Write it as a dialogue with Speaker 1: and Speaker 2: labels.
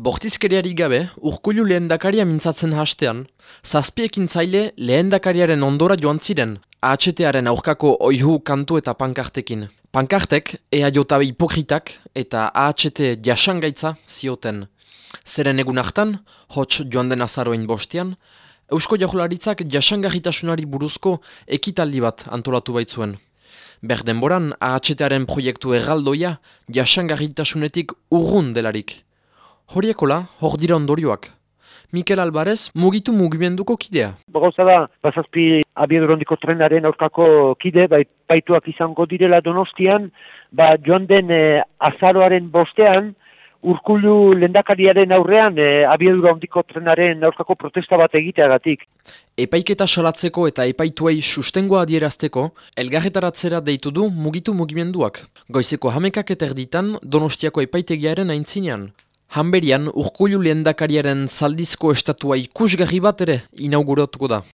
Speaker 1: Bortizkeriari gabe, urkulu lehendakaria mintzatzen hastean, zazpiekin zaile lehendakariaren ondora joan ziren, AHT-aren aurkako oihu kantu eta pankartekin. Pankartek, ea jotabe hipokritak eta AHT jasangaitza zioten. Zeren egun hartan, hots joan den azaroin bostean, Eusko Jahularitzak jasangarritasunari buruzko ekitaldi bat antolatu baitzuen. Berdenboran, AHT-aren proiektu erraldoia jasangarritasunetik urrun delarik. Horiekola, hor dira ondorioak. Mikel Alvarez, mugitu mugimenduko kidea.
Speaker 2: Bagauza da, bazazpi abiedurondiko trenaren aurkako kide, bai, baituak izango direla donostian, ba joan den eh, azaroaren bostean, Urkulu lendakariaren aurrean e, abiedura ondiko trenaren aurkako protesta bat egiteagatik.
Speaker 1: Epaiketa salatzeko eta epaituei sustengoa adierazteko, elgarretaratzera deitu du mugitu mugimenduak. Goizeko hamekak eta erditan donostiako epaitegiaren aintzinean. Hanberian urkulu lendakariaren zaldizko estatua ikusgarri bat ere inauguratuko da.